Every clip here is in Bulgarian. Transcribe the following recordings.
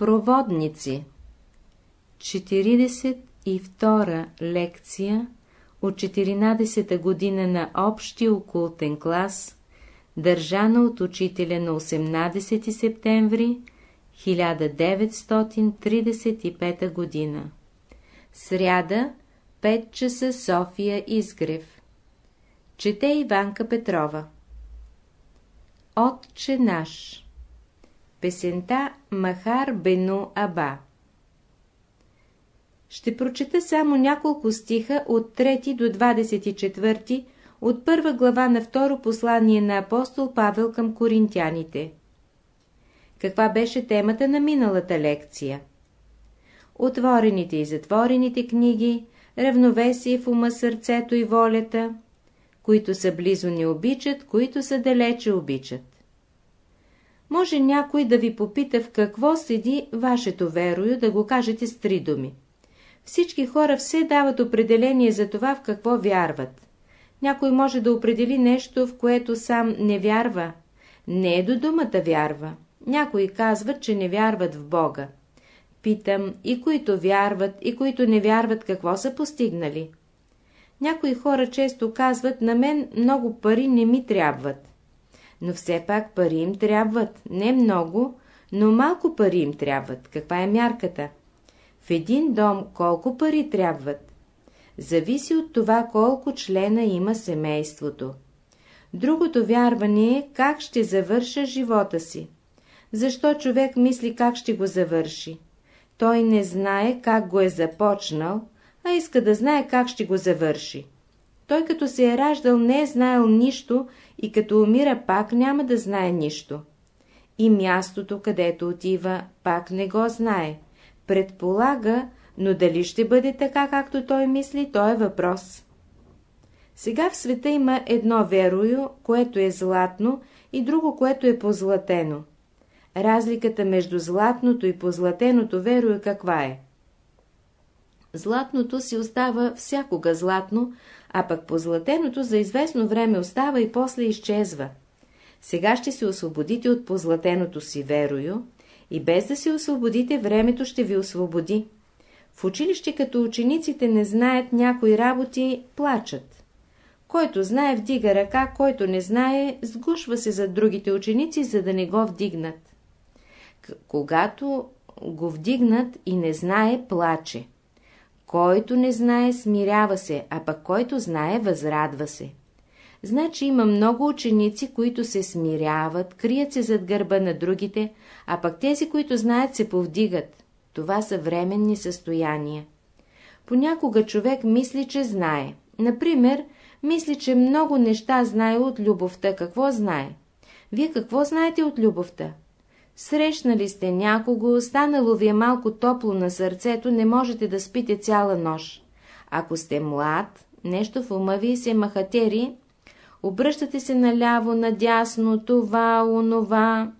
Проводници 42 лекция от 14-та година на общия окултен клас, държана от учителя на 18 септември 1935 година. Сряда, 5 часа София Изгрев. Чете Иванка Петрова. Отче наш Песента Махар Бену Аба Ще прочета само няколко стиха от 3 до 24 от първа глава на второ послание на апостол Павел към коринтяните. Каква беше темата на миналата лекция? Отворените и затворените книги, равновесие в ума, сърцето и волята, които са близо не обичат, които са далече обичат. Може някой да ви попита в какво седи вашето верою, да го кажете с три думи. Всички хора все дават определение за това, в какво вярват. Някой може да определи нещо, в което сам не вярва. Не е до думата вярва. Някои казват, че не вярват в Бога. Питам, и които вярват, и които не вярват, какво са постигнали? Някои хора често казват, на мен много пари не ми трябват но все пак пари им трябват, не много, но малко пари им трябват. Каква е мярката? В един дом колко пари трябват? Зависи от това колко члена има семейството. Другото вярване е как ще завърша живота си. Защо човек мисли как ще го завърши? Той не знае как го е започнал, а иска да знае как ще го завърши. Той като се е раждал не е знаел нищо и като умира пак няма да знае нищо. И мястото, където отива, пак не го знае. Предполага, но дали ще бъде така, както той мисли, то е въпрос. Сега в света има едно верою, което е златно, и друго, което е позлатено. Разликата между златното и позлатеното верою каква е? Златното си остава всякога златно, а пък позлатеното за известно време остава и после изчезва. Сега ще се освободите от позлатеното си верою и без да се освободите, времето ще ви освободи. В училище, като учениците не знаят някои работи, плачат. Който знае, вдига ръка, който не знае, сгушва се за другите ученици, за да не го вдигнат. Когато го вдигнат и не знае, плаче. Който не знае, смирява се, а пък който знае, възрадва се. Значи има много ученици, които се смиряват, крият се зад гърба на другите, а пък тези, които знаят, се повдигат. Това са временни състояния. Понякога човек мисли, че знае. Например, мисли, че много неща знае от любовта. Какво знае? Вие какво знаете от любовта? Срещнали сте някого, станало ви е малко топло на сърцето, не можете да спите цяла нощ. Ако сте млад, нещо в ума ви се махатери, обръщате се наляво, надясно, това, онова.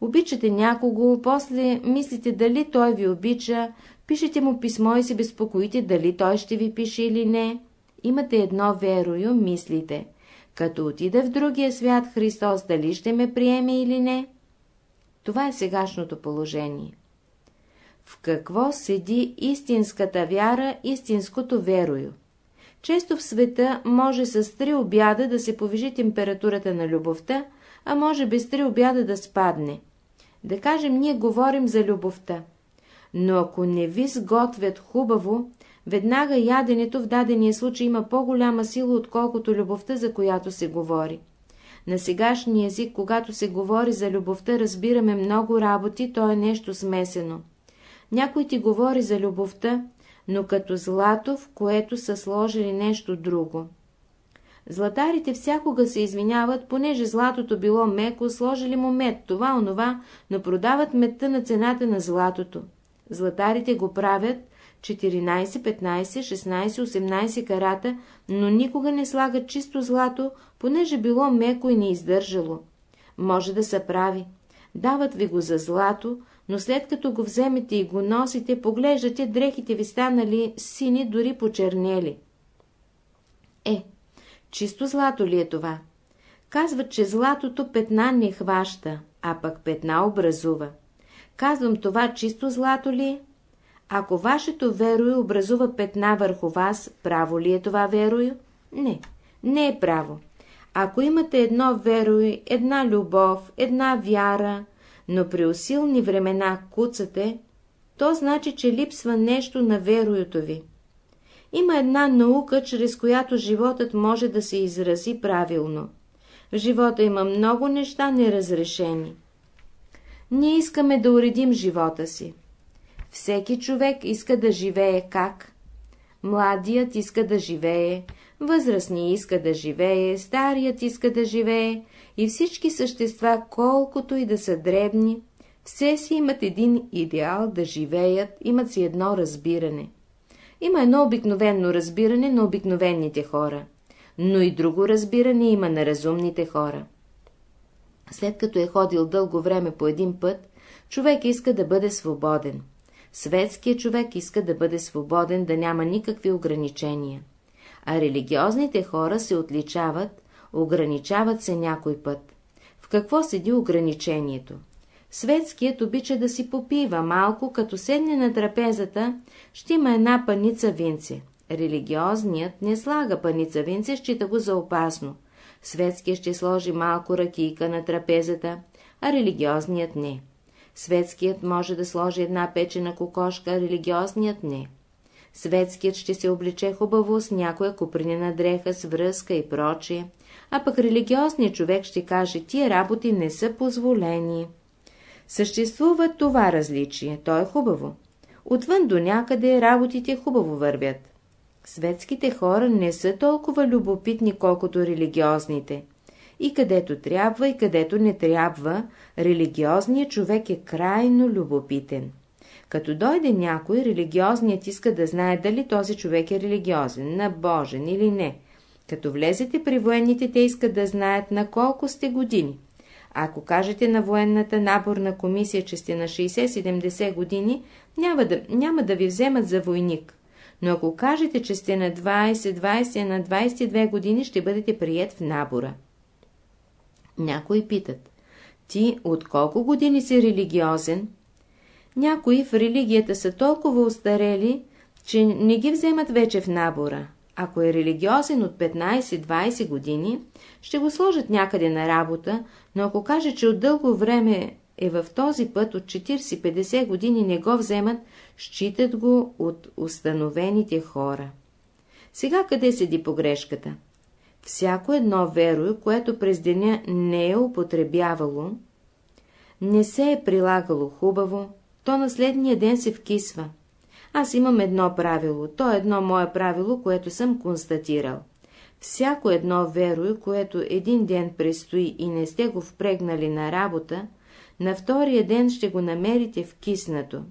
Обичате някого, после мислите дали той ви обича, пишете му писмо и се безпокоите дали той ще ви пише или не. Имате едно верою, мислите. Като отида в другия свят Христос, дали ще ме приеме или не? Това е сегашното положение. В какво седи истинската вяра, истинското верою? Често в света може с три обяда да се повиши температурата на любовта, а може без три обяда да спадне. Да кажем, ние говорим за любовта. Но ако не ви сготвят хубаво, веднага яденето в дадения случай има по-голяма сила, отколкото любовта, за която се говори. На сегашния език, когато се говори за любовта, разбираме много работи, то е нещо смесено. Някой ти говори за любовта, но като злато, в което са сложили нещо друго. Златарите всякога се извиняват, понеже златото било меко, сложили му мед, това, онова, но продават медта на цената на златото. Златарите го правят, 14, 15, 16, 18 карата, но никога не слагат чисто злато, понеже било меко и не издържало. Може да се прави. Дават ви го за злато, но след като го вземете и го носите, поглеждате, дрехите ви станали сини, дори почернели. Е, чисто злато ли е това? Казват, че златото петна не хваща, а пък петна образува. Казвам това чисто злато ли е? Ако вашето верою образува петна върху вас, право ли е това верою? Не, не е право. Ако имате едно верою, една любов, една вяра, но при усилни времена куцате, то значи, че липсва нещо на вероюто ви. Има една наука, чрез която животът може да се изрази правилно. В живота има много неща неразрешени. Ние искаме да уредим живота си. Всеки човек иска да живее как? Младият иска да живее, възрастният иска да живее, старият иска да живее и всички същества, колкото и да са дребни, все си имат един идеал да живеят, имат си едно разбиране. Има едно обикновено разбиране на обикновените хора, но и друго разбиране има на разумните хора. След като е ходил дълго време по един път, човек иска да бъде свободен. Светският човек иска да бъде свободен, да няма никакви ограничения. А религиозните хора се отличават, ограничават се някой път. В какво седи ограничението? Светският обича да си попива малко, като седне на трапезата, ще има една паница винце. Религиозният не слага паница винце, счита го за опасно. Светският ще сложи малко ракийка на трапезата, а религиозният не. Светският може да сложи една печена кокошка, религиозният не. Светският ще се облече хубаво с някоя купринена дреха, с връзка и прочие, а пък религиозният човек ще каже, тия работи не са позволени. Съществува това различие, то е хубаво. Отвън до някъде работите хубаво вървят. Светските хора не са толкова любопитни, колкото религиозните. И където трябва, и където не трябва, религиозният човек е крайно любопитен. Като дойде някой, религиозният иска да знае дали този човек е религиозен, набожен или не. Като влезете при военните, те искат да знаят на колко сте години. Ако кажете на военната наборна комисия, че сте на 60-70 години, няма да, няма да ви вземат за войник. Но ако кажете, че сте на 20-20, на 22 години, ще бъдете прият в набора. Някои питат, ти от колко години си религиозен? Някои в религията са толкова устарели, че не ги вземат вече в набора. Ако е религиозен от 15-20 години, ще го сложат някъде на работа, но ако каже, че от дълго време е в този път от 40-50 години не го вземат, считат го от установените хора. Сега къде седи погрешката? Всяко едно веро, което през деня не е употребявало, не се е прилагало хубаво, то на следния ден се вкисва. Аз имам едно правило, то е едно мое правило, което съм констатирал. Всяко едно веро, което един ден престои и не сте го впрегнали на работа, на втория ден ще го намерите вкиснато.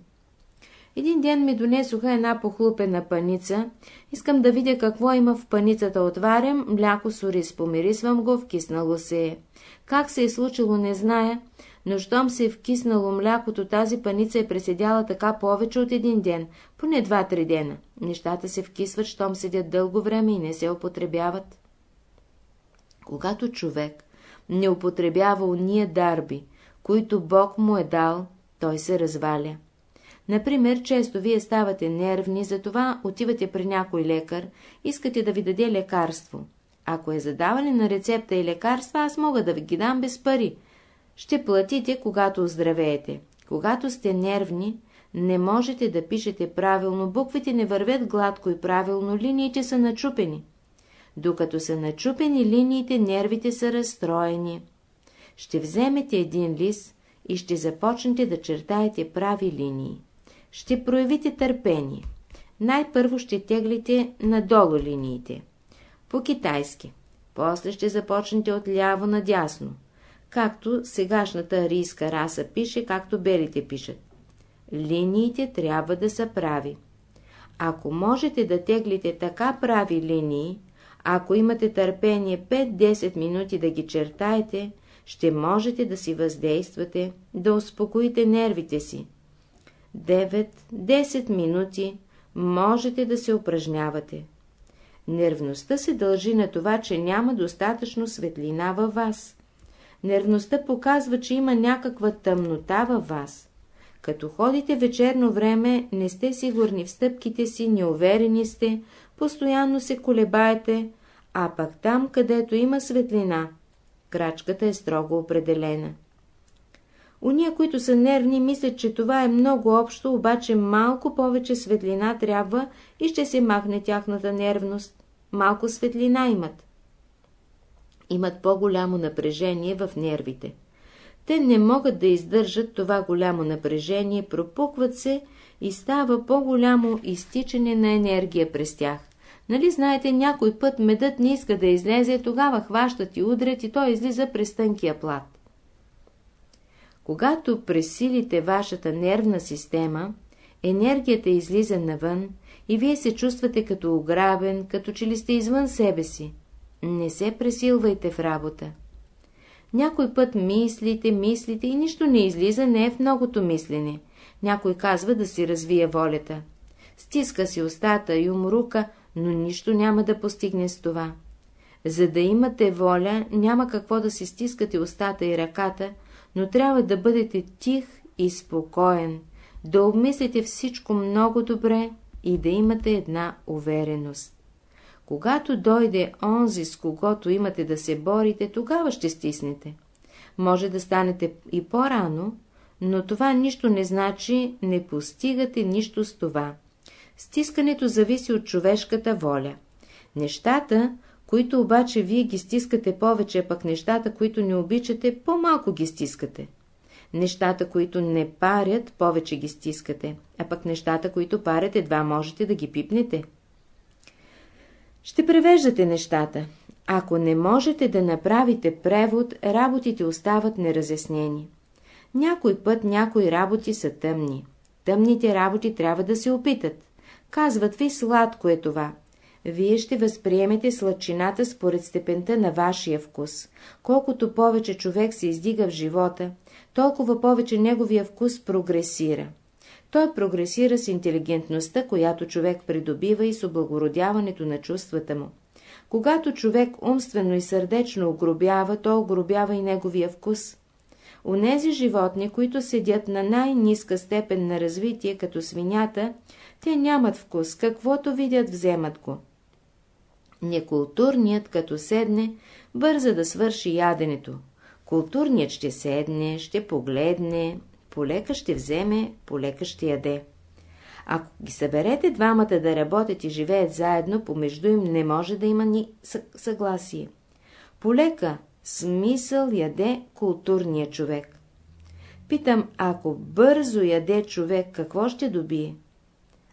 Един ден ми донесоха една похлупена паница. Искам да видя какво има в паницата. Отварям, мляко с ориз, помирисвам го, вкиснало се е. Как се е случило, не зная, но щом се е вкиснало млякото, тази паница е преседяла така повече от един ден, поне два-три дена. Нещата се вкисват, щом седят дълго време и не се употребяват. Когато човек не употребява уния дарби, които Бог му е дал, той се разваля. Например, често вие ставате нервни, затова отивате при някой лекар, искате да ви даде лекарство. Ако е задаване на рецепта и лекарства, аз мога да ви ги дам без пари. Ще платите, когато оздравеете. Когато сте нервни, не можете да пишете правилно, буквите не вървят гладко и правилно, линиите са начупени. Докато са начупени линиите, нервите са разстроени. Ще вземете един лист и ще започнете да чертаете прави линии. Ще проявите търпение. Най-първо ще теглите надолу линиите. По-китайски. После ще започнете от ляво надясно. Както сегашната арийска раса пише, както белите пишат. Линиите трябва да са прави. Ако можете да теглите така прави линии, ако имате търпение 5-10 минути да ги чертаете, ще можете да си въздействате, да успокоите нервите си. 9-10 минути можете да се упражнявате. Нервността се дължи на това, че няма достатъчно светлина във вас. Нервността показва, че има някаква тъмнота във вас. Като ходите вечерно време, не сте сигурни в стъпките си, неуверени сте, постоянно се колебаете, а пък там, където има светлина, крачката е строго определена. Уния, които са нервни, мислят, че това е много общо, обаче малко повече светлина трябва и ще се махне тяхната нервност. Малко светлина имат. Имат по-голямо напрежение в нервите. Те не могат да издържат това голямо напрежение, пропукват се и става по-голямо изтичане на енергия през тях. Нали знаете, някой път медът не иска да излезе, тогава хващат и удрят и той излиза през тънкия плат. Когато пресилите вашата нервна система, енергията излиза навън и вие се чувствате като ограбен, като че ли сте извън себе си. Не се пресилвайте в работа. Някой път мислите, мислите и нищо не излиза, не е в многото мислене. Някой казва да си развие волята. Стиска си устата и умрука, но нищо няма да постигне с това. За да имате воля, няма какво да си стискате устата и ръката, но трябва да бъдете тих и спокоен, да обмислите всичко много добре и да имате една увереност. Когато дойде онзи, с когото имате да се борите, тогава ще стиснете. Може да станете и по-рано, но това нищо не значи, не постигате нищо с това. Стискането зависи от човешката воля. Нещата, които обаче вие ги стискате повече, пък нещата, които не обичате, по-малко ги стискате. Нещата, които не парят, повече ги стискате, а пък нещата, които парят, едва можете да ги пипнете. Ще превеждате нещата. Ако не можете да направите превод, работите остават неразяснени. Някой път някои работи са тъмни. Тъмните работи трябва да се опитат. Казват ви, сладко е това. Вие ще възприемете сладчината според степента на вашия вкус. Колкото повече човек се издига в живота, толкова повече неговия вкус прогресира. Той прогресира с интелигентността, която човек придобива и с облагородяването на чувствата му. Когато човек умствено и сърдечно огробява, то огробява и неговия вкус. Онези животни, които седят на най-низка степен на развитие, като свинята, те нямат вкус, каквото видят, вземат го. Некултурният, като седне, бърза да свърши яденето. Културният ще седне, ще погледне, полека ще вземе, полека ще яде. Ако ги съберете двамата да работят и живеят заедно, помежду им не може да има ни съгласие. Полека смисъл яде културния човек. Питам, ако бързо яде човек, какво ще добие?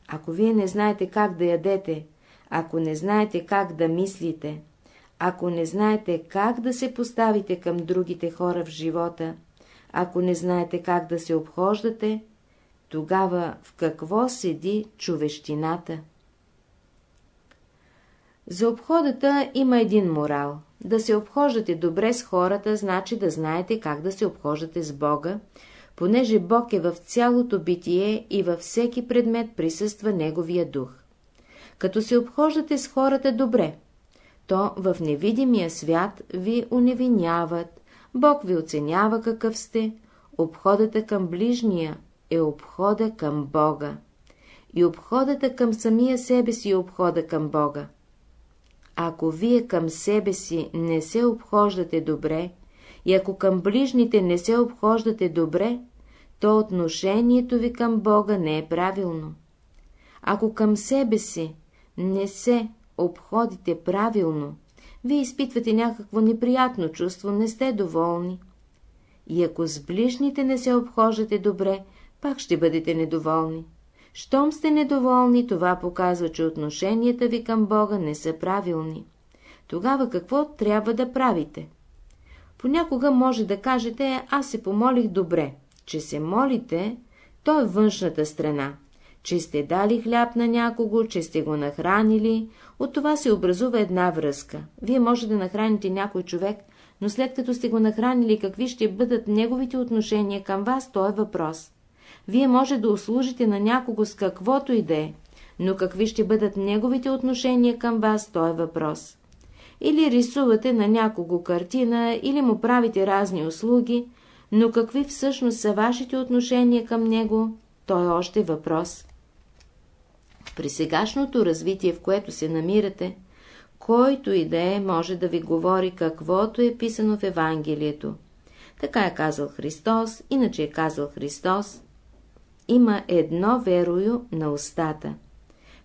Ако вие не знаете как да ядете, ако не знаете как да мислите, ако не знаете как да се поставите към другите хора в живота, ако не знаете как да се обхождате, тогава в какво седи човещината? За обходата има един морал. Да се обхождате добре с хората, значи да знаете как да се обхождате с Бога, понеже Бог е в цялото битие и във всеки предмет присъства Неговия дух. Като се обхождате с хората добре, то в невидимия свят ви уневиняват, Бог ви оценява какъв сте, обходата към ближния е обхода към Бога. И обходата към самия себе си е обхода към Бога. Ако вие към себе си не се обхождате добре, и ако към ближните не се обхождате добре, то отношението ви към Бога не е правилно. Ако към себе си не се обходите правилно, вие изпитвате някакво неприятно чувство, не сте доволни. И ако с ближните не се обхождате добре, пак ще бъдете недоволни. Щом сте недоволни, това показва, че отношенията ви към Бога не са правилни. Тогава какво трябва да правите? Понякога може да кажете, аз се помолих добре. Че се молите, то е външната страна. Че сте дали хляб на някого, че сте го нахранили, от това се образува една връзка. Вие може да нахраните някой човек, но след като сте го нахранили, какви ще бъдат неговите отношения към вас, то е въпрос. Вие може да услужите на някого с каквото и да е, но какви ще бъдат неговите отношения към вас, то е въпрос. Или рисувате на някого картина, или му правите разни услуги, но какви всъщност са вашите отношения към него, то е още въпрос. При сегашното развитие, в което се намирате, който и да е, може да ви говори каквото е писано в Евангелието. Така е казал Христос, иначе е казал Христос. Има едно верою на устата.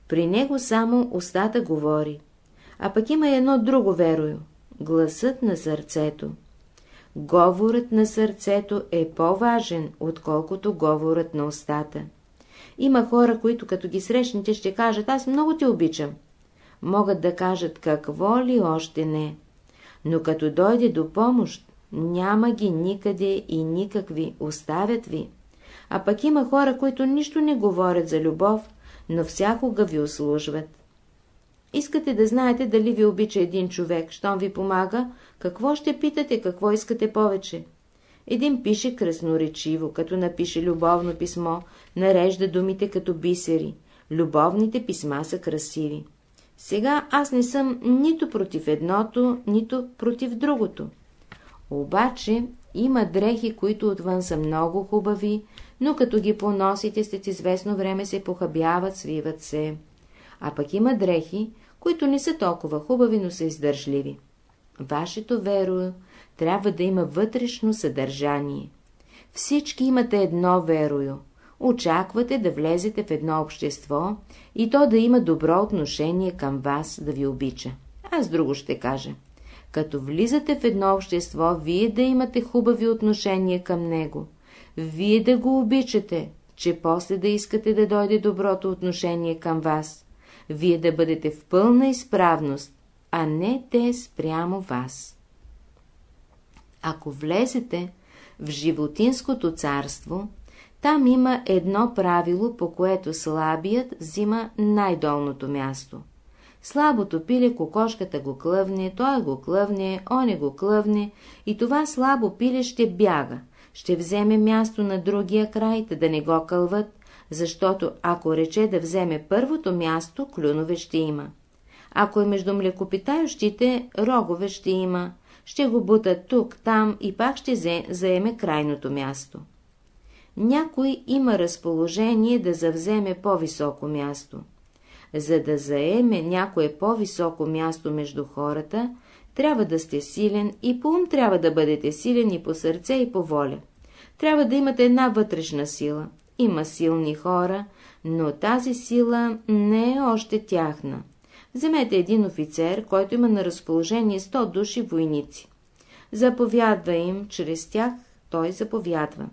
При него само устата говори. А пък има едно друго верою – гласът на сърцето. Говорът на сърцето е по-важен, отколкото говорът на устата. Има хора, които като ги срещнете ще кажат, аз много те обичам. Могат да кажат какво ли още не. Но като дойде до помощ, няма ги никъде и никакви, оставят ви. А пък има хора, които нищо не говорят за любов, но всякога ви услужват. Искате да знаете дали ви обича един човек, щом ви помага, какво ще питате, какво искате повече? Един пише красноречиво, като напише любовно писмо, нарежда думите като бисери. Любовните писма са красиви. Сега аз не съм нито против едното, нито против другото. Обаче има дрехи, които отвън са много хубави, но като ги поносите след известно време се похабяват, свиват се. А пък има дрехи, които не са толкова хубави, но са издържливи. Вашето веро трябва да има вътрешно съдържание. Всички имате едно верою. Очаквате да влезете в едно общество и то да има добро отношение към вас, да ви обича. Аз друго ще кажа. Като влизате в едно общество, вие да имате хубави отношения към него. Вие да го обичате, че после да искате да дойде доброто отношение към вас. Вие да бъдете в пълна изправност, а не те спрямо вас. Ако влезете в животинското царство, там има едно правило, по което слабият взима най-долното място. Слабото пиле кокошката го клъвне, той го клъвне, он го клъвне и това слабо пиле ще бяга, ще вземе място на другия край, да не го кълват, защото ако рече да вземе първото място, клюнове ще има. Ако е между млекопитающите, рогове ще има, ще го бутат тук, там и пак ще заеме крайното място. Някой има разположение да завземе по-високо място. За да заеме някое по-високо място между хората, трябва да сте силен и по ум трябва да бъдете силен и по сърце и по воля. Трябва да имате една вътрешна сила. Има силни хора, но тази сила не е още тяхна. Вземете един офицер, който има на разположение 100 души войници. Заповядва им, чрез тях той заповядва.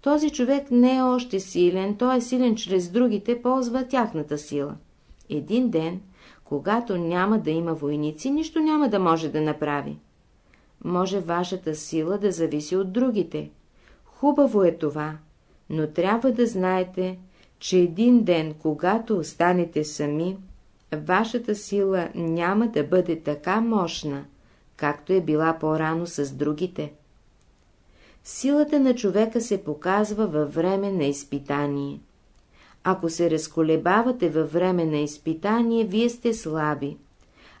Този човек не е още силен, той е силен чрез другите, ползва тяхната сила. Един ден, когато няма да има войници, нищо няма да може да направи. Може вашата сила да зависи от другите. Хубаво е това, но трябва да знаете, че един ден, когато останете сами, вашата сила няма да бъде така мощна, както е била по-рано с другите. Силата на човека се показва във време на изпитание. Ако се разколебавате във време на изпитание, вие сте слаби,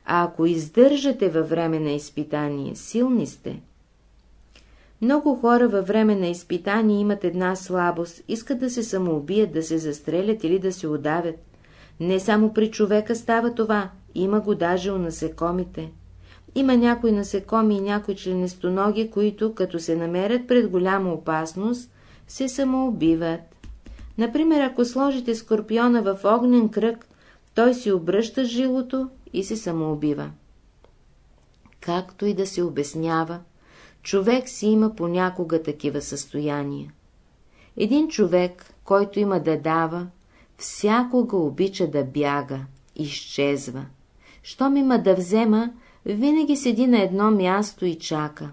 а ако издържате във време на изпитание, силни сте. Много хора във време на изпитание имат една слабост, искат да се самоубият, да се застрелят или да се удавят. Не само при човека става това, има го даже у насекомите. Има някои насекоми и някои членестоноги, които, като се намерят пред голяма опасност, се самоубиват. Например, ако сложите скорпиона в огнен кръг, той си обръща жилото и се самоубива. Както и да се обяснява, човек си има понякога такива състояния. Един човек, който има да дава, всякога обича да бяга, изчезва. Щом има да взема, винаги седи на едно място и чака.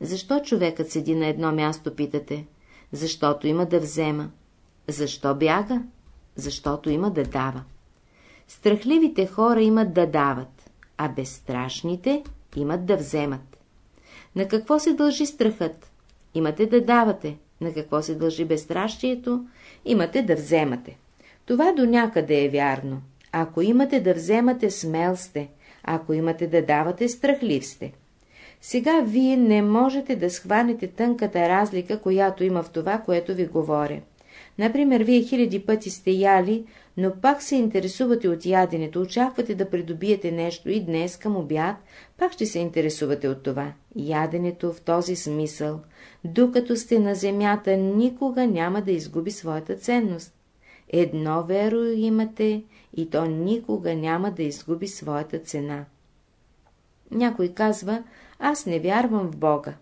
Защо човекът седи на едно място, питате? Защото има да взема. Защо бяга? Защото има да дава. Страхливите хора имат да дават, а безстрашните имат да вземат. На какво се дължи страхът? Имате да давате. На какво се дължи безстрашието? Имате да вземате. Това до някъде е вярно. Ако имате да вземате, смел сте. Ако имате да давате, страхлив сте. Сега вие не можете да схванете тънката разлика, която има в това, което ви говоря. Например, вие хиляди пъти сте яли, но пак се интересувате от яденето, очаквате да придобиете нещо и днес към обяд, пак ще се интересувате от това. Яденето в този смисъл, докато сте на земята, никога няма да изгуби своята ценност. Едно веро имате и то никога няма да изгуби своята цена. Някой казва, аз не вярвам в Бога.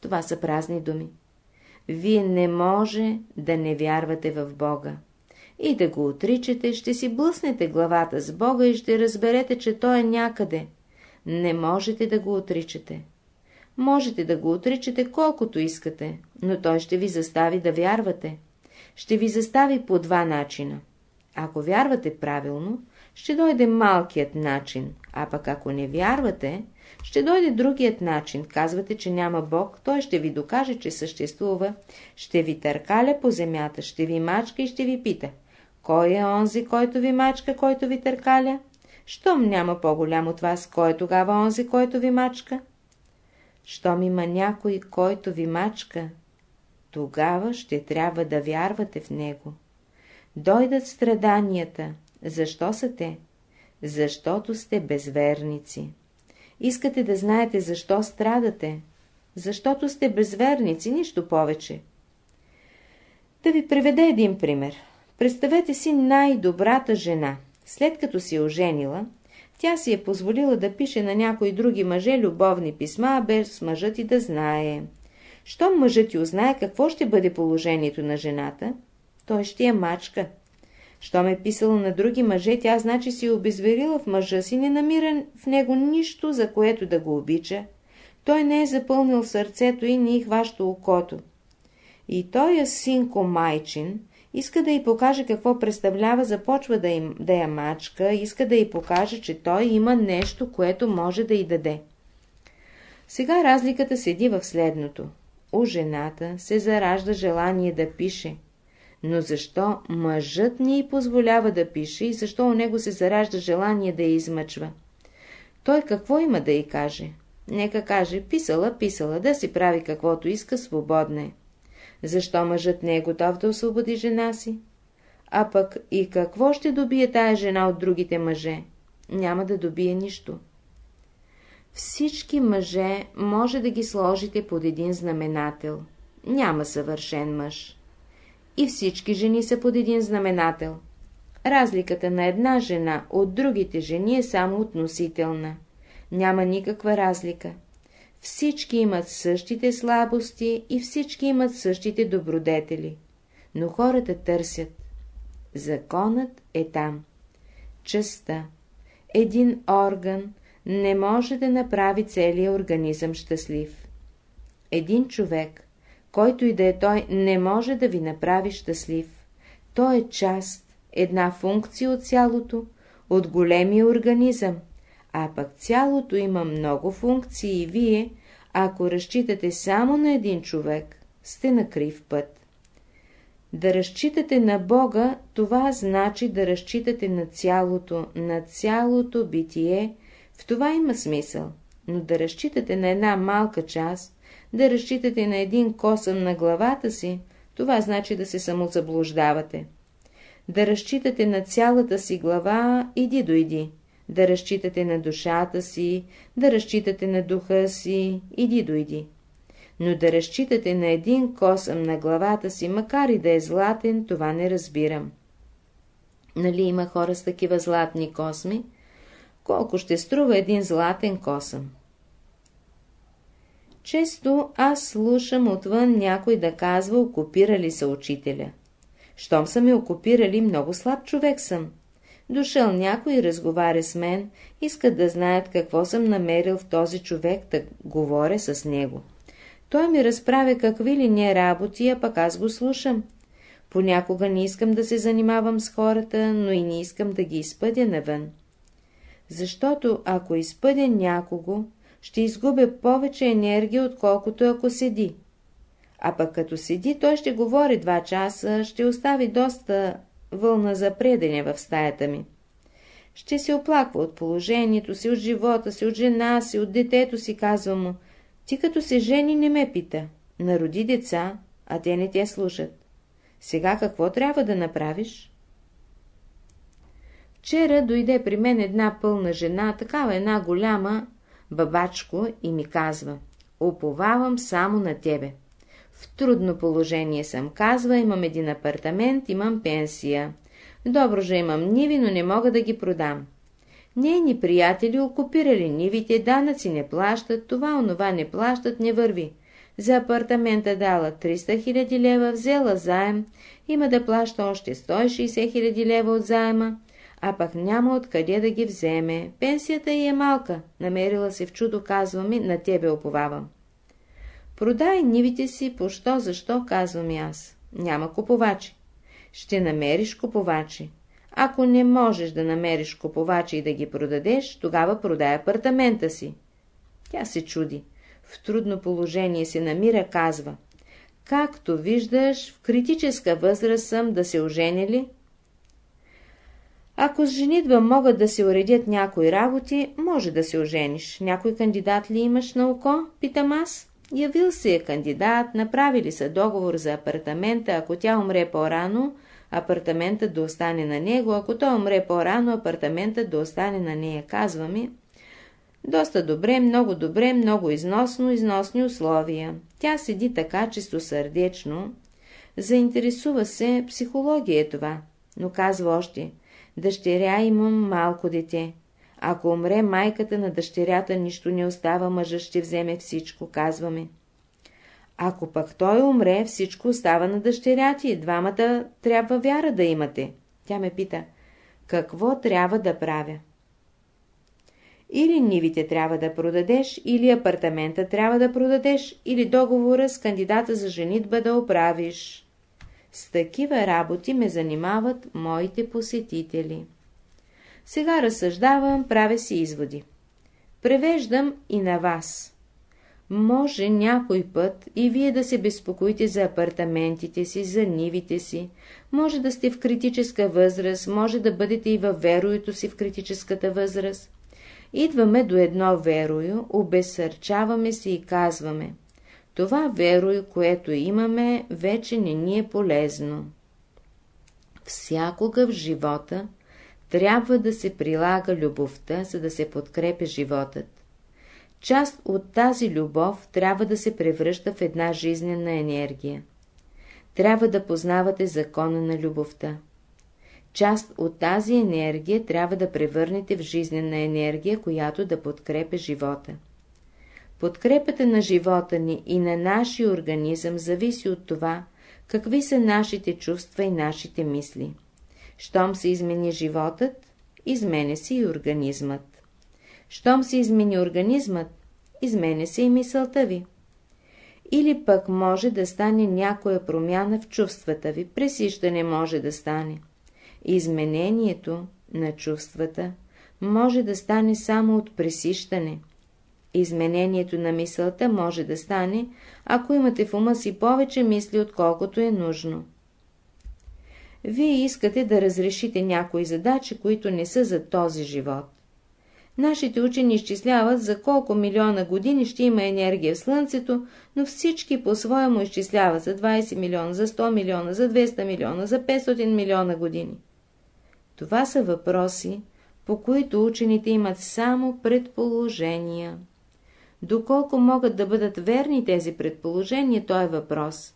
Това са празни думи. Вие не може да не вярвате в Бога. И да го отричате, ще си блъснете главата с Бога и ще разберете, че Той е някъде. Не можете да го отричате. Можете да го отричате колкото искате, но Той ще ви застави да вярвате. Ще ви застави по два начина. Ако вярвате правилно, ще дойде малкият начин, а пък ако не вярвате, ще дойде другият начин. Казвате, че няма Бог, той ще ви докаже, че съществува, ще ви търкаля по земята, ще ви мачка и ще ви пита. Кой е онзи, който ви мачка, който ви търкаля? Щом няма по-голям от вас, кой е тогава онзи, който ви мачка? Щом има някой, който ви мачка, тогава ще трябва да вярвате в него. Дойдат страданията. Защо са те? Защото сте безверници. Искате да знаете защо страдате? Защото сте безверници, нищо повече. Да ви приведа един пример. Представете си най-добрата жена. След като си е оженила, тя си е позволила да пише на някои други мъже любовни писма, без мъжът и да знае. Щом мъжът ти узнае какво ще бъде положението на жената, той ще я мачка. Щом е писала на други мъже, тя значи си обезверила в мъжа си, не намира в него нищо, за което да го обича. Той не е запълнил сърцето и не хваща окото. И той е синко майчин, иска да й покаже какво представлява, започва да, им, да я мачка, иска да й покаже, че той има нещо, което може да й даде. Сега разликата седи в следното. У жената се заражда желание да пише – но защо мъжът ни позволява да пише и защо у него се заражда желание да я измъчва? Той какво има да й каже? Нека каже, писала, писала, да си прави каквото иска, свободна е. Защо мъжът не е готов да освободи жена си? А пък и какво ще добие тая жена от другите мъже? Няма да добие нищо. Всички мъже може да ги сложите под един знаменател. Няма съвършен мъж и всички жени са под един знаменател. Разликата на една жена от другите жени е само относителна. Няма никаква разлика. Всички имат същите слабости и всички имат същите добродетели. Но хората търсят. Законът е там. Частта. Един орган не може да направи целия организъм щастлив. Един човек който и да е той, не може да ви направи щастлив. Той е част, една функция от цялото, от големия организъм, а пък цялото има много функции и вие, ако разчитате само на един човек, сте на крив път. Да разчитате на Бога, това значи да разчитате на цялото, на цялото битие, в това има смисъл, но да разчитате на една малка част, да разчитате на един косъм на главата си, това значи да се самозаблуждавате. Да разчитате на цялата си глава, иди дойди. Да разчитате на душата си, да разчитате на духа си, иди дойди. Но да разчитате на един косъм на главата си, макар и да е златен, това не разбирам. Нали има хора с такива златни косми? Колко ще струва един златен косъм? Често аз слушам отвън някой да казва, окупирали са учителя. Щом са ме окупирали, много слаб човек съм. Дошъл някой разговаря с мен, искат да знаят какво съм намерил в този човек, да говоря с него. Той ми разправя какви ли не работи, а пък аз го слушам. Понякога не искам да се занимавам с хората, но и не искам да ги изпъдя навън. Защото ако изпъдя някого, ще изгубя повече енергия, отколкото ако седи. А пък като седи, той ще говори два часа, ще остави доста вълна за предене в стаята ми. Ще се оплаква от положението си, от живота си, от жена си, от детето си, казва му. Ти като се жени не ме пита. Народи деца, а те не те слушат. Сега какво трябва да направиш? Вчера дойде при мен една пълна жена, такава една голяма бабачко и ми казва Оповавам само на тебе. В трудно положение съм, казва, имам един апартамент, имам пенсия. Добро же имам ниви, но не мога да ги продам. Нейни приятели окупирали нивите, данъци не плащат, това онова не плащат, не върви. За апартамента дала 300 000 лева, взела заем, има да плаща още 160 000 лева от заема, а пък няма откъде да ги вземе. Пенсията й е малка, намерила се в чудо, казва ми, на тебе оповавам. Продай нивите си, по що, защо, казвам и аз. Няма купувачи. Ще намериш купувачи. Ако не можеш да намериш купувачи и да ги продадеш, тогава продай апартамента си. Тя се чуди. В трудно положение се намира, казва. Както виждаш, в критическа възраст съм да се оженили. Ако с женитба могат да се уредят някои работи, може да се ожениш. Някой кандидат ли имаш на око? Питам аз. Явил се е кандидат, направили са договор за апартамента, ако тя умре по-рано, апартаментът да остане на него, ако той умре по-рано, апартаментът да остане на нея, казва ми. Доста добре, много добре, много износно, износни условия. Тя седи така чисто сърдечно. Заинтересува се, психология е това, но казва още, дъщеря имам малко дете. Ако умре майката на дъщерята, нищо не остава, мъжът ще вземе всичко, казваме. Ако пък той умре, всичко остава на дъщеря ти, двамата трябва вяра да имате. Тя ме пита, какво трябва да правя? Или нивите трябва да продадеш, или апартамента трябва да продадеш, или договора с кандидата за женитба да оправиш. С такива работи ме занимават моите посетители. Сега разсъждавам, правя си изводи. Превеждам и на вас. Може някой път и вие да се безпокоите за апартаментите си, за нивите си. Може да сте в критическа възраст, може да бъдете и във вероето си в критическата възраст. Идваме до едно верою, обесърчаваме се и казваме. Това верою, което имаме, вече не ни е полезно. Всякога в живота трябва да се прилага любовта, за да се подкрепя животът. Част от тази любов трябва да се превръща в една жизнена енергия. Трябва да познавате закона на любовта. Част от тази енергия трябва да превърнете в жизнена енергия, която да подкрепя живота. Подкрепата на живота ни и на нашия организъм зависи от това, какви са нашите чувства и нашите мисли. Щом се измени животът, изменя се и организмът. Щом се измени организмът, изменя се и мисълта ви. Или пък може да стане някоя промяна в чувствата ви, пресищане може да стане. Изменението на чувствата може да стане само от пресищане. Изменението на мисълта може да стане, ако имате в ума си повече мисли, отколкото е нужно. Вие искате да разрешите някои задачи, които не са за този живот. Нашите учени изчисляват за колко милиона години ще има енергия в Слънцето, но всички по-своему изчисляват за 20 милиона, за 100 милиона, за 200 милиона, за 500 милиона години. Това са въпроси, по които учените имат само предположения. Доколко могат да бъдат верни тези предположения, то е въпрос.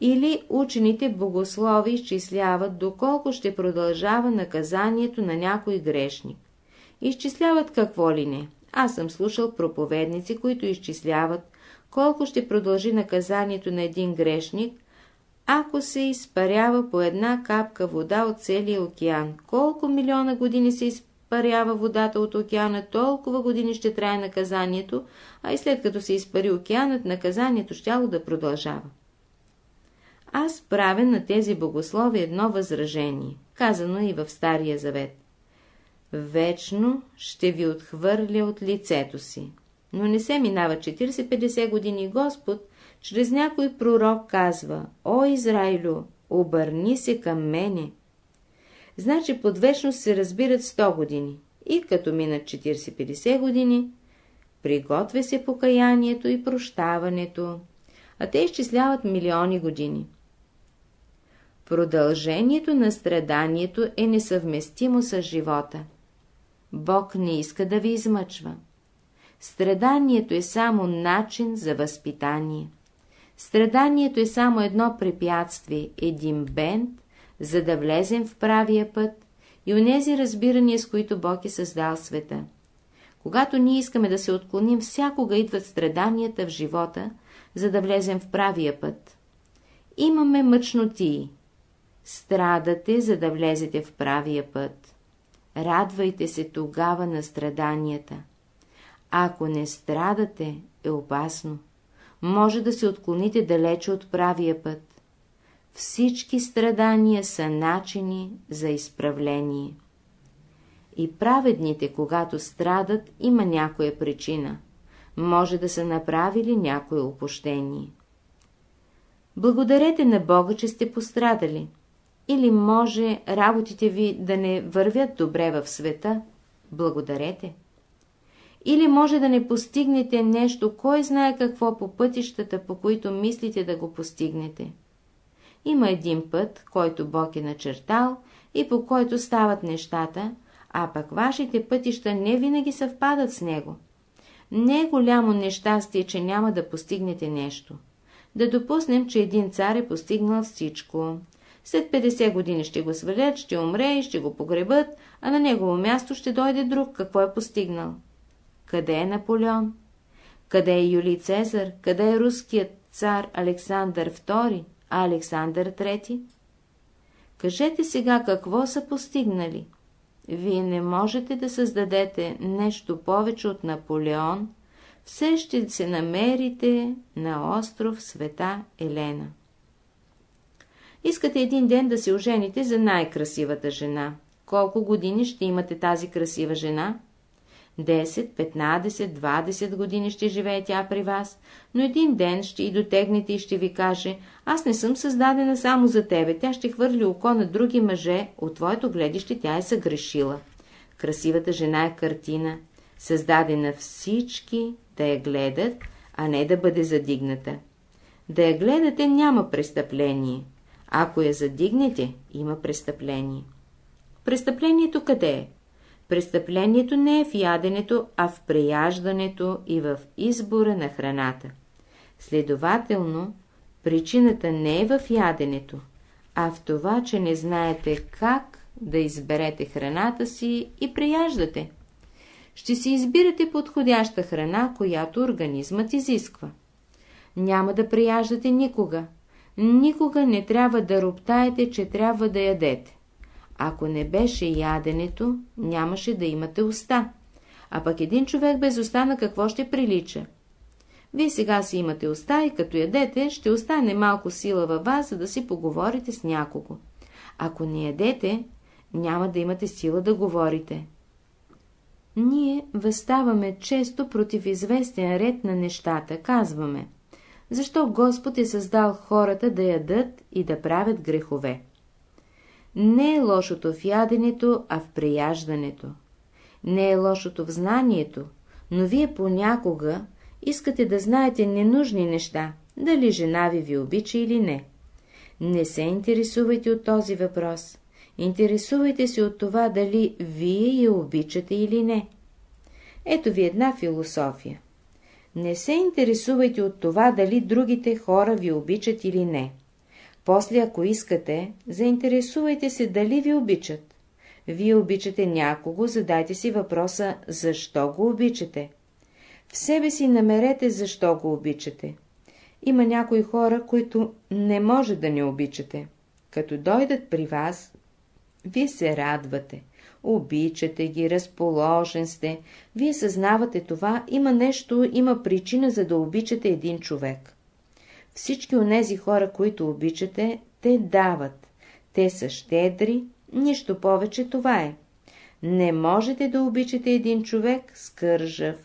Или учените богослови изчисляват доколко ще продължава наказанието на някой грешник. Изчисляват какво ли не. Аз съм слушал проповедници, които изчисляват колко ще продължи наказанието на един грешник, ако се изпарява по една капка вода от целия океан. Колко милиона години се изпарява водата от океана, толкова години ще трае наказанието, а и след като се изпари океанът, наказанието щяло да продължава. Аз правя на тези богослови едно възражение, казано и в Стария Завет. Вечно ще ви отхвърля от лицето си. Но не се минава 40-50 години Господ, чрез някой пророк казва, О, Израилю, обърни се към мене. Значи под вечност се разбират 100 години. И като минат 40-50 години, приготвя се покаянието и прощаването, а те изчисляват милиони години. Продължението на страданието е несъвместимо с живота. Бог не иска да ви измъчва. Страданието е само начин за възпитание. Страданието е само едно препятствие, един бент, за да влезем в правия път и онези разбирания, с които Бог е създал света. Когато ние искаме да се отклоним, всякога идват страданията в живота, за да влезем в правия път. Имаме мъчноти. Страдате, за да влезете в правия път. Радвайте се тогава на страданията. Ако не страдате, е опасно. Може да се отклоните далече от правия път. Всички страдания са начини за изправление. И праведните, когато страдат, има някоя причина. Може да са направили някое опощение. Благодарете на Бога, че сте пострадали. Или може работите ви да не вървят добре в света? Благодарете. Или може да не постигнете нещо, кой знае какво по пътищата, по които мислите да го постигнете. Има един път, който Бог е начертал и по който стават нещата, а пък вашите пътища не винаги съвпадат с него. Не е голямо нещастие, че няма да постигнете нещо. Да допуснем, че един цар е постигнал всичко. След 50 години ще го свалят, ще умре и ще го погребат, а на негово място ще дойде друг, какво е постигнал. Къде е Наполеон? Къде е Юлий Цезар? Къде е руският цар Александър II, а Александър III? Кажете сега какво са постигнали. Вие не можете да създадете нещо повече от Наполеон, все ще се намерите на остров Света Елена. Искате един ден да се ожените за най-красивата жена. Колко години ще имате тази красива жена? 10, 15, 20 години ще живее тя при вас, но един ден ще и дотегнете и ще ви каже, аз не съм създадена само за тебе, тя ще хвърли око на други мъже, от твоето гледище тя е съгрешила. Красивата жена е картина, създадена всички да я гледат, а не да бъде задигната. Да я гледате няма престъпление. Ако я задигнете, има престъпление. Престъплението къде е? Престъплението не е в яденето, а в преяждането и в избора на храната. Следователно, причината не е в яденето, а в това, че не знаете как да изберете храната си и преяждате. Ще си избирате подходяща храна, която организмът изисква. Няма да преяждате никога. Никога не трябва да роптаете, че трябва да ядете. Ако не беше яденето, нямаше да имате уста. А пък един човек без уста на какво ще прилича? Вие сега си имате уста и като ядете, ще остане малко сила във вас, за да си поговорите с някого. Ако не ядете, няма да имате сила да говорите. Ние възставаме често против известен ред на нещата, казваме. Защо Господ е създал хората да ядат и да правят грехове? Не е лошото в яденето, а в преяждането. Не е лошото в знанието, но вие понякога искате да знаете ненужни неща, дали жена ви ви обича или не. Не се интересувайте от този въпрос. Интересувайте се от това, дали вие я обичате или не. Ето ви една философия. Не се интересувайте от това, дали другите хора ви обичат или не. После, ако искате, заинтересувайте се дали ви обичат. Вие обичате някого, задайте си въпроса, защо го обичате. В себе си намерете, защо го обичате. Има някои хора, които не може да не обичате. Като дойдат при вас, вие се радвате, обичате ги, разположен сте, вие съзнавате това, има нещо, има причина за да обичате един човек. Всички онези хора, които обичате, те дават. Те са щедри, нищо повече това е. Не можете да обичате един човек скържав.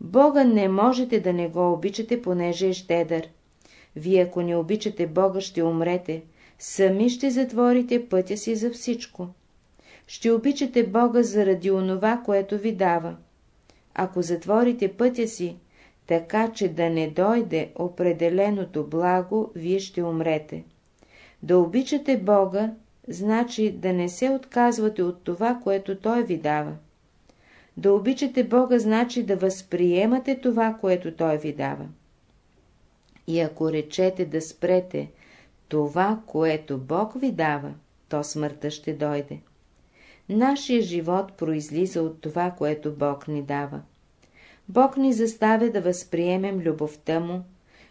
Бога не можете да не го обичате, понеже е щедър. Вие, ако не обичате Бога, ще умрете. Сами ще затворите пътя си за всичко. Ще обичате Бога заради онова, което ви дава. ако затворите пътя си, така че да не дойде определеното благо, вие ще умрете. Да обичате Бога, значи да не се отказвате от това, което Той ви дава. Да обичате Бога, значи да възприемате това, което Той ви дава. И ако речете да спрете това, което Бог ви дава, то смъртта ще дойде. Нашия живот произлиза от това, което Бог ни дава. Бог ни заставя да възприемем любовта Му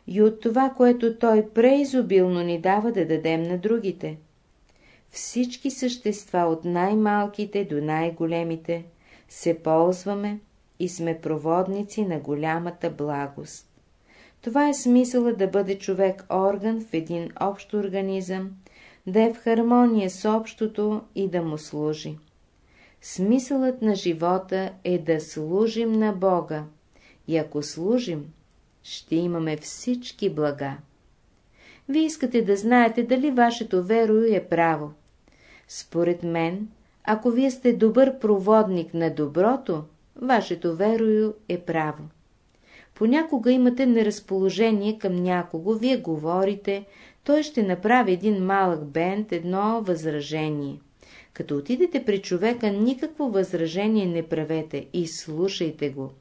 и от това, което Той преизобилно ни дава да дадем на другите. Всички същества от най-малките до най-големите се ползваме и сме проводници на голямата благост. Това е смисъла да бъде човек орган в един общ организъм, да е в хармония с общото и да му служи. Смисълът на живота е да служим на Бога и ако служим, ще имаме всички блага. Вие искате да знаете дали вашето верою е право. Според мен, ако вие сте добър проводник на доброто, вашето верою е право. Понякога имате неразположение към някого, вие говорите, той ще направи един малък бент, едно възражение. Като отидете при човека, никакво възражение не правете и слушайте го.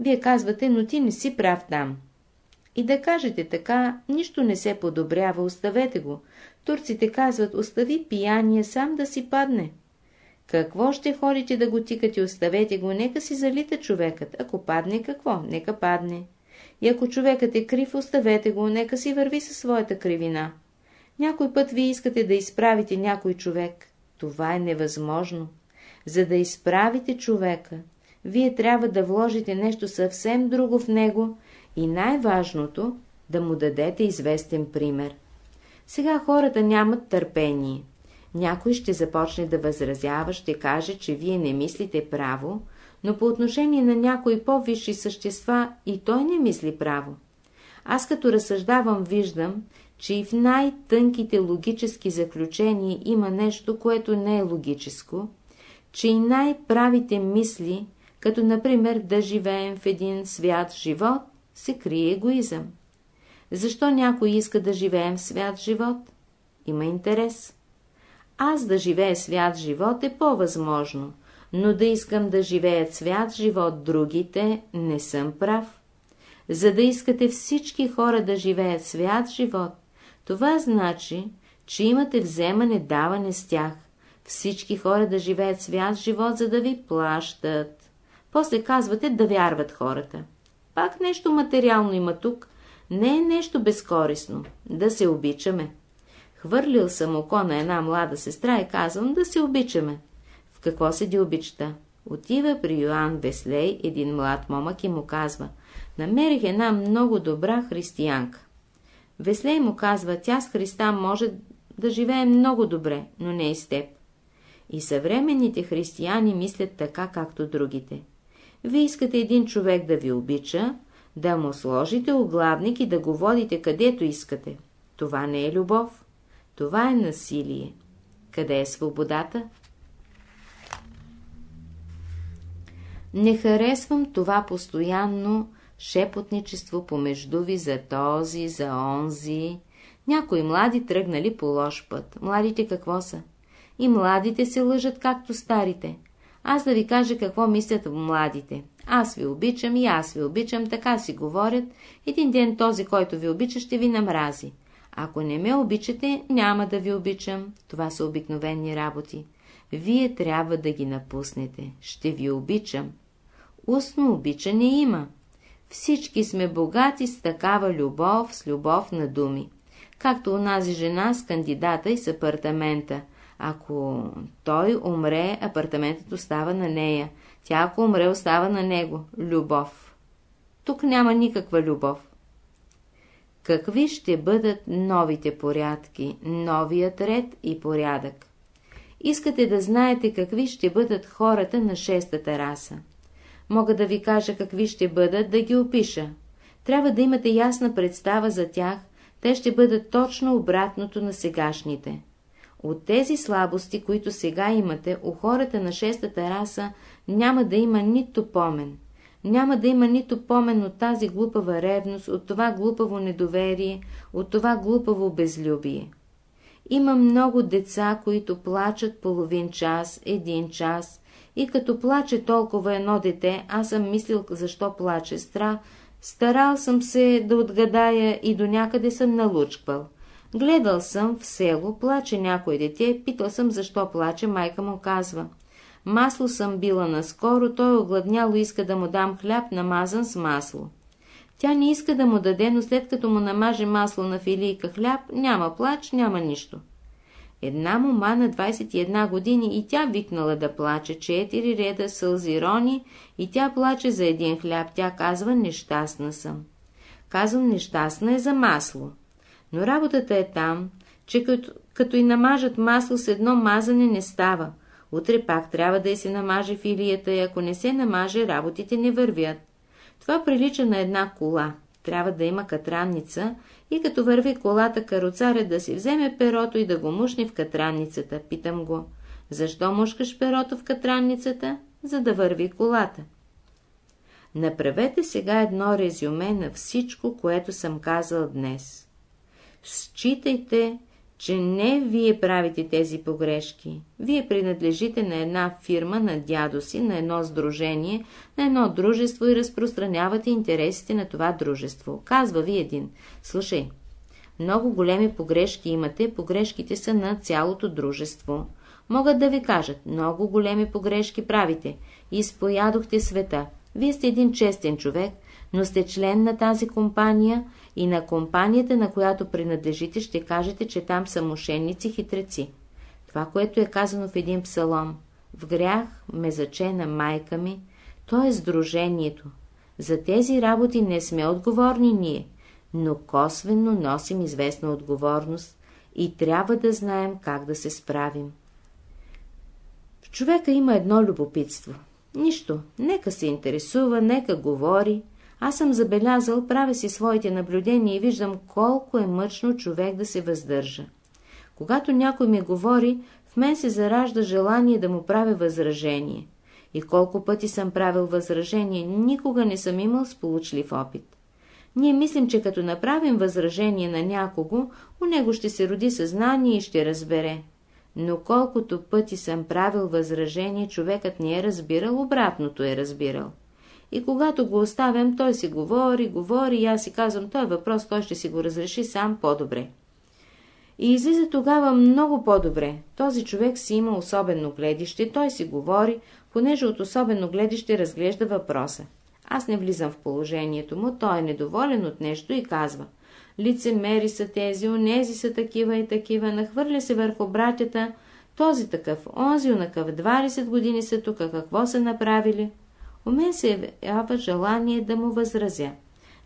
Вие казвате, но ти не си прав там. И да кажете така, нищо не се подобрява, оставете го. Турците казват, остави пияния сам да си падне. Какво ще ходите да го тикате, оставете го, нека си залита човекът. Ако падне, какво? Нека падне. И ако човекът е крив, оставете го, нека си върви със своята кривина. Някой път вие искате да изправите някой човек. Това е невъзможно. За да изправите човека, вие трябва да вложите нещо съвсем друго в него и най-важното – да му дадете известен пример. Сега хората нямат търпение. Някой ще започне да възразява, ще каже, че вие не мислите право, но по отношение на някои по-висши същества и той не мисли право. Аз като разсъждавам виждам, че и в най-тънките логически заключения има нещо, което не е логическо, че и най-правите мисли, като например да живеем в един свят живот, се крие егоизъм. Защо някой иска да живеем свят живот? Има интерес. Аз да живея свят живот е по-възможно, но да искам да живеят свят живот другите, не съм прав. За да искате всички хора да живеят свят живот, това значи, че имате вземане-даване с тях, всички хора да живеят свят живот, за да ви плащат. После казвате да вярват хората. Пак нещо материално има тук, не е нещо безкорисно, да се обичаме. Хвърлил съм око на една млада сестра и казвам да се обичаме. В какво седи обичта? Отива при Йоанн Веслей, един млад момък и му казва, намерих една много добра християнка. Веслей му казва, тя с Христа може да живее много добре, но не и с теб. И съвременните християни мислят така, както другите. Вие искате един човек да ви обича, да му сложите оглавник и да го водите където искате. Това не е любов. Това е насилие. Къде е свободата? Не харесвам това постоянно шепотничество помежду ви за този, за онзи. Някои млади тръгнали по лош път. Младите какво са? И младите се лъжат, както старите. Аз да ви кажа какво мислят младите. Аз ви обичам и аз ви обичам, така си говорят. Един ден този, който ви обича, ще ви намрази. Ако не ме обичате, няма да ви обичам. Това са обикновени работи. Вие трябва да ги напуснете. Ще ви обичам. Устно обичане има. Всички сме богати с такава любов, с любов на думи. Както онази жена с кандидата и с апартамента. Ако той умре, апартаментът остава на нея. Тя, ако умре, остава на него. Любов. Тук няма никаква любов. Какви ще бъдат новите порядки, новият ред и порядък? Искате да знаете какви ще бъдат хората на шестата раса. Мога да ви кажа какви ще бъдат, да ги опиша. Трябва да имате ясна представа за тях, те ще бъдат точно обратното на сегашните. От тези слабости, които сега имате, у хората на шестата раса няма да има нито помен. няма да има нито помен от тази глупава ревност, от това глупаво недоверие, от това глупаво безлюбие. Има много деца, които плачат половин час, един час, и като плаче толкова едно дете, аз съм мислил защо плаче страх, старал съм се да отгадая и до някъде съм налучквал. Гледал съм в село, плаче някой дете, питал съм защо плаче, майка му казва. Масло съм била наскоро, той огладняло иска да му дам хляб, намазан с масло. Тя не иска да му даде, но след като му намаже масло на филийка хляб, няма плач, няма нищо. Една мома на 21 години и тя викнала да плаче, четири реда сълзи рони и тя плаче за един хляб. Тя казва, нещастна съм. Казвам, нещастна е за масло. Но работата е там, че като, като и намажат масло с едно мазане не става. Утре пак трябва да й се намаже филията и ако не се намаже, работите не вървят. Това прилича на една кола. Трябва да има катранница и като върви колата кароцаря да си вземе перото и да го мушне в катранницата. Питам го, защо мушкаш перото в катранницата? За да върви колата. Направете сега едно резюме на всичко, което съм казал днес. Считайте, че не вие правите тези погрешки. Вие принадлежите на една фирма, на дядо си, на едно сдружение, на едно дружество и разпространявате интересите на това дружество. Казва ви един. Слушай, много големи погрешки имате, погрешките са на цялото дружество. Могат да ви кажат, много големи погрешки правите. Изпоядохте света. Вие сте един честен човек, но сте член на тази компания и на компанията, на която принадлежите, ще кажете, че там са мошенници, хитреци. Това, което е казано в един псалом. В грях ме зачена майка ми, то е сдружението. За тези работи не сме отговорни ние, но косвено носим известна отговорност и трябва да знаем как да се справим. В човека има едно любопитство. Нищо, нека се интересува, нека говори, аз съм забелязал, правя си своите наблюдения и виждам колко е мъчно човек да се въздържа. Когато някой ми говори, в мен се заражда желание да му правя възражение. И колко пъти съм правил възражение, никога не съм имал сполучлив опит. Ние мислим, че като направим възражение на някого, у него ще се роди съзнание и ще разбере. Но колкото пъти съм правил възражение, човекът не е разбирал, обратното е разбирал. И когато го оставям, той си говори, говори и аз си казвам, той въпрос, той ще си го разреши сам по-добре. И излиза тогава много по-добре. Този човек си има особено гледище, той си говори, понеже от особено гледище разглежда въпроса. Аз не влизам в положението му, той е недоволен от нещо и казва. Лицемери са тези, онези са такива и такива, нахвърля се върху братята, този такъв, онзи онакъв, 20 години са тук, какво са направили? У мен се явява желание да му възразя.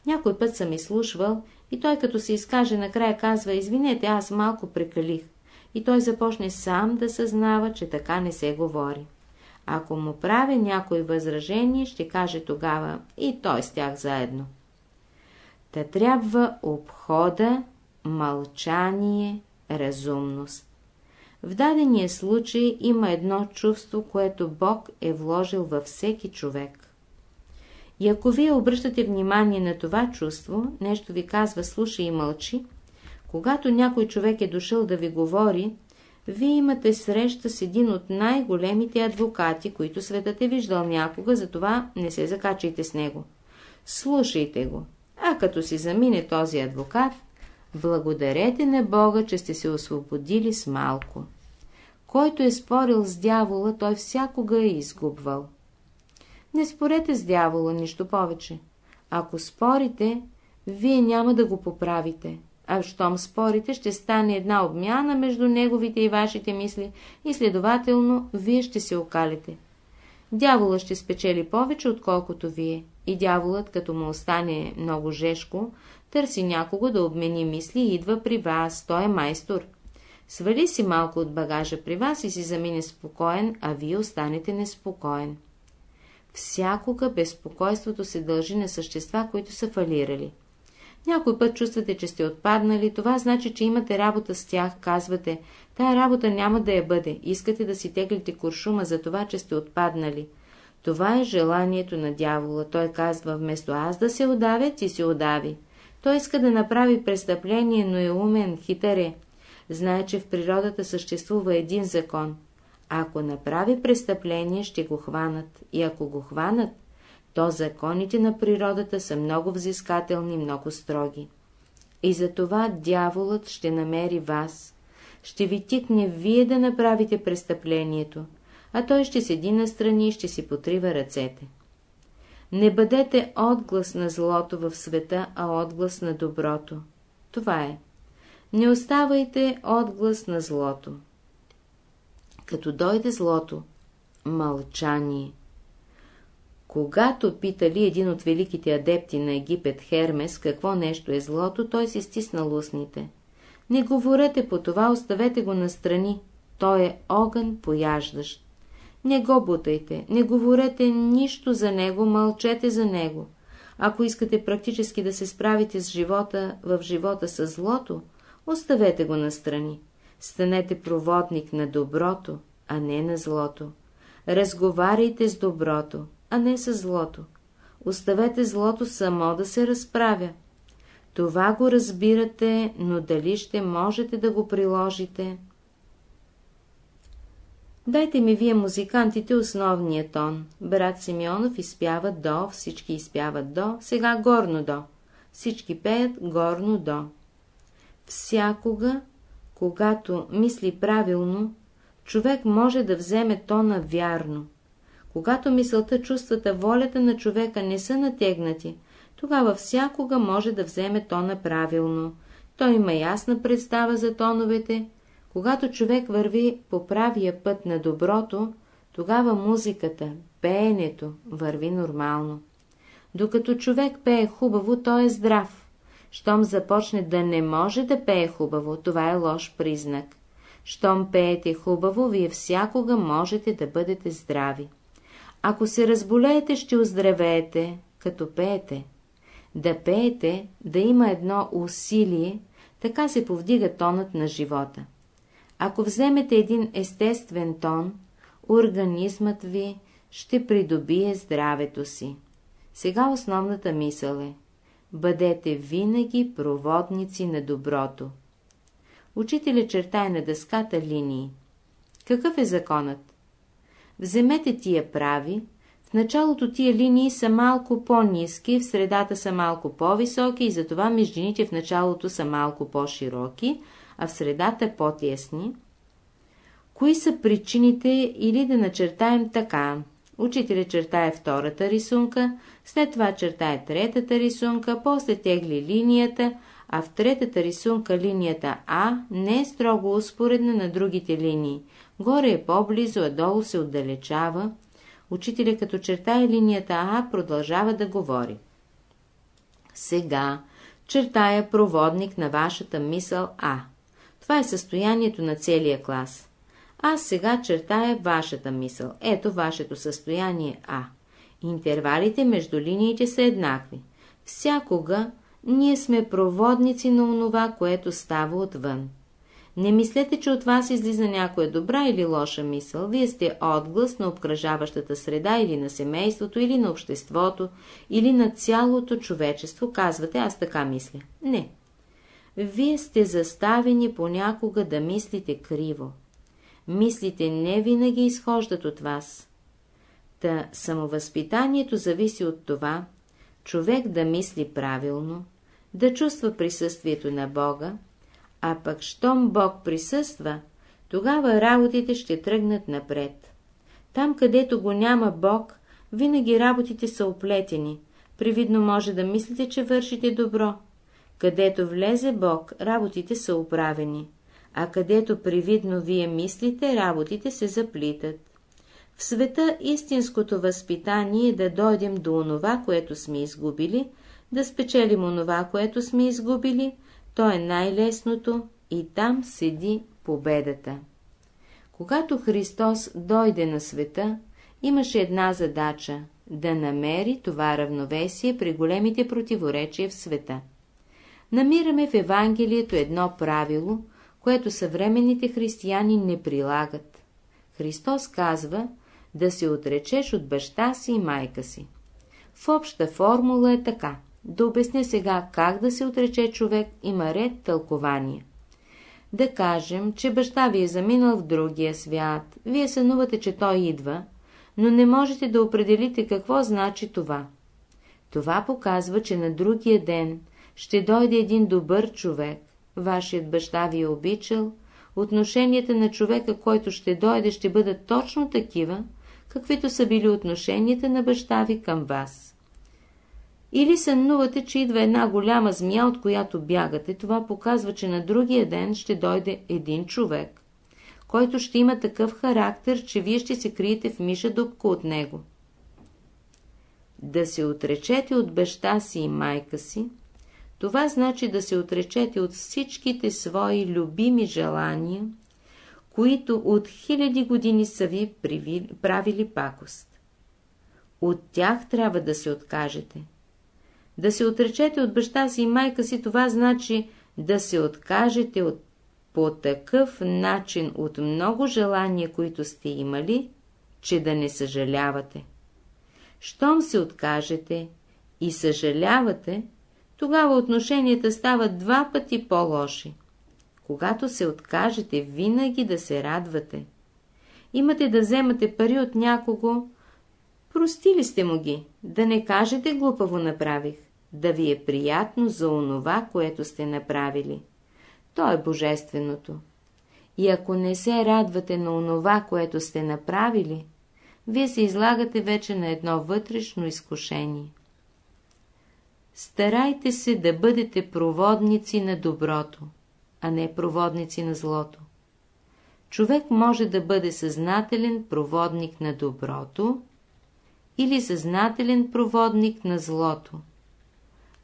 Някой път съм изслушвал и той като се изкаже накрая казва, извинете, аз малко прекалих. И той започне сам да съзнава, че така не се говори. Ако му прави някой възражение, ще каже тогава и той с тях заедно. Та трябва обхода, мълчание, разумност. В дадения случай има едно чувство, което Бог е вложил във всеки човек. И ако вие обръщате внимание на това чувство, нещо ви казва слушай и мълчи, когато някой човек е дошъл да ви говори, вие имате среща с един от най-големите адвокати, които светът е виждал някога, затова не се закачайте с него. Слушайте го, а като си замине този адвокат, благодарете на Бога, че сте се освободили с малко. Който е спорил с дявола, той всякога е изгубвал. Не спорете с дявола нищо повече. Ако спорите, вие няма да го поправите. А щом спорите, ще стане една обмяна между неговите и вашите мисли и следователно вие ще се окалите. Дявола ще спечели повече, отколкото вие. И дяволът, като му остане много жешко, търси някого да обмени мисли и идва при вас. Той е майстор. Свали си малко от багажа при вас и си замине спокоен, а вие останете неспокоен. Всякога безпокойството се дължи на същества, които са фалирали. Някой път чувствате, че сте отпаднали, това значи, че имате работа с тях, казвате, тая работа няма да я бъде, искате да си теглите куршума за това, че сте отпаднали. Това е желанието на дявола. Той казва, вместо аз да се удавя, ти се удави. Той иска да направи престъпление, но е умен, хитър е. Знае, че в природата съществува един закон. Ако направи престъпление, ще го хванат. И ако го хванат, то законите на природата са много взискателни, много строги. И затова дяволът ще намери вас, ще ви тикне вие да направите престъплението, а той ще седи настрани и ще си потрива ръцете. Не бъдете отглас на злото в света, а отглас на доброто. Това е. Не оставайте отглас на злото. Като дойде злото, мълчание. Когато питали един от великите адепти на Египет Хермес какво нещо е злото, той си стиснал устните. Не говорете по това, оставете го настрани. Той е огън пояждащ. Не го бутайте, не говорете нищо за него, мълчете за него. Ако искате практически да се справите с живота, в живота с злото, оставете го настрани. Станете проводник на доброто, а не на злото. Разговаряйте с доброто, а не с злото. Оставете злото само да се разправя. Това го разбирате, но дали ще можете да го приложите? Дайте ми вие музикантите основния тон. Брат Симеонов изпява до, всички изпяват до, сега горно до. Всички пеят горно до. Всякога, когато мисли правилно, човек може да вземе тона вярно. Когато мисълта, чувствата, волята на човека не са натегнати, тогава всякога може да вземе тона правилно. Той има ясна представа за тоновете. Когато човек върви по правия път на доброто, тогава музиката, пеенето върви нормално. Докато човек пее хубаво, той е здрав. Щом започне да не може да пее хубаво, това е лош признак. Щом пеете хубаво, вие всякога можете да бъдете здрави. Ако се разболеете, ще оздравеете, като пеете. Да пеете, да има едно усилие, така се повдига тонът на живота. Ако вземете един естествен тон, организмът ви ще придобие здравето си. Сега основната мисъл е Бъдете винаги проводници на доброто. Учителя чертае на дъската линии. Какъв е законът? Вземете тия прави, в началото тия линии са малко по-низки, в средата са малко по-високи и затова междините в началото са малко по-широки, а в средата по-тесни. Кои са причините или да начертаем така? Учителя чертае втората рисунка, след това чертае третата рисунка, после тегли линията, а в третата рисунка линията А не е строго успоредна на другите линии. Горе е по-близо, а долу се отдалечава. Учителя като чертае линията А продължава да говори. Сега чертая проводник на вашата мисъл А. Това е състоянието на целия клас. Аз сега чертая вашата мисъл. Ето вашето състояние А. Интервалите между линиите са еднакви. Всякога ние сме проводници на онова, което става отвън. Не мислете, че от вас излиза някоя добра или лоша мисъл. Вие сте отглас на обкръжаващата среда или на семейството, или на обществото, или на цялото човечество. Казвате, аз така мисля. Не. Вие сте заставени понякога да мислите криво. Мислите не винаги изхождат от вас. Та самовъзпитанието зависи от това, човек да мисли правилно, да чувства присъствието на Бога, а пък щом Бог присъства, тогава работите ще тръгнат напред. Там, където го няма Бог, винаги работите са оплетени. Привидно може да мислите, че вършите добро. Където влезе Бог, работите са оправени, а където привидно вие мислите, работите се заплитат. В света истинското възпитание е да дойдем до онова, което сме изгубили, да спечелим онова, което сме изгубили, то е най-лесното и там седи победата. Когато Христос дойде на света, имаше една задача – да намери това равновесие при големите противоречия в света. Намираме в Евангелието едно правило, което съвременните християни не прилагат. Христос казва да се отречеш от баща си и майка си. В обща формула е така. Да обясня сега как да се отрече човек, има ред тълкования. Да кажем, че баща ви е заминал в другия свят, вие сънувате, че той идва, но не можете да определите какво значи това. Това показва, че на другия ден ще дойде един добър човек, вашият баща ви е обичал, отношенията на човека, който ще дойде, ще бъдат точно такива, каквито са били отношенията на баща ви към вас. Или сънувате, че идва една голяма змия, от която бягате, това показва, че на другия ден ще дойде един човек, който ще има такъв характер, че вие ще се криете в миша дупка от него. Да се отречете от баща си и майка си, това значи да се отречете от всичките свои любими желания, които от хиляди години са ви правили пакост. От тях трябва да се откажете. Да се отречете от баща си и майка си, това значи да се откажете от, по такъв начин от много желания, които сте имали, че да не съжалявате. Щом се откажете и съжалявате, тогава отношенията стават два пъти по-лоши. Когато се откажете, винаги да се радвате. Имате да вземате пари от някого, простили сте му ги, да не кажете глупаво направих, да ви е приятно за онова, което сте направили. То е божественото. И ако не се радвате на онова, което сте направили, вие се излагате вече на едно вътрешно изкушение. Старайте се да бъдете проводници на доброто, а не проводници на злото. Човек може да бъде съзнателен проводник на доброто или съзнателен проводник на злото,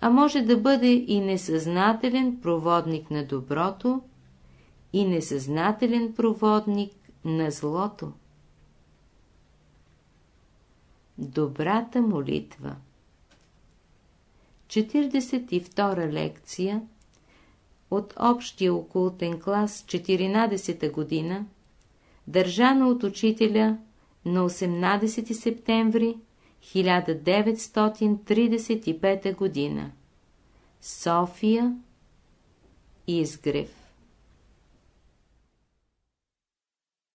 а може да бъде и несъзнателен проводник на доброто и несъзнателен проводник на злото. Добрата молитва 42 лекция от общия окултен клас 14-та година, държана от учителя на 18 септември 1935 година. София Изгрев